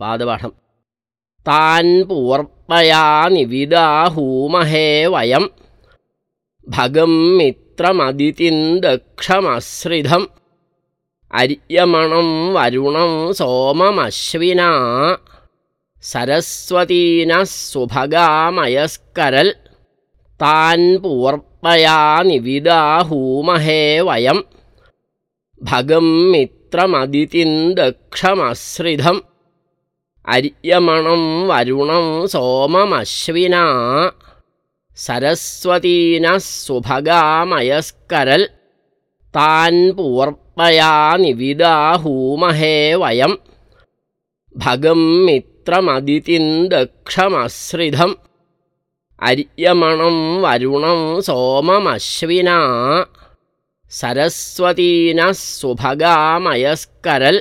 पादपाठम् तान् पूर्पया निविदाहूमहे वयं भगं मित्रमदितिं दक्षमश्रिधम् अर्यमणं वरुणं सोममश्विना सरस्वतीनः सुभगामयस्करल् तान् पूर्पया निविदाहूमहे वयं भगं मित्रमदितिं दक्षमश्रिधम् अर्यमणं वरुणं सोममश्विना सरस्वतीनः सुभगामयस्करल् तान् पूर्पया निविदाहूमहे वयं भगं मित्रमदितिं दक्षमश्रिधम् अर्यमणं वरुणं सोममश्विना सरस्वतीनः सुभगामयस्करल्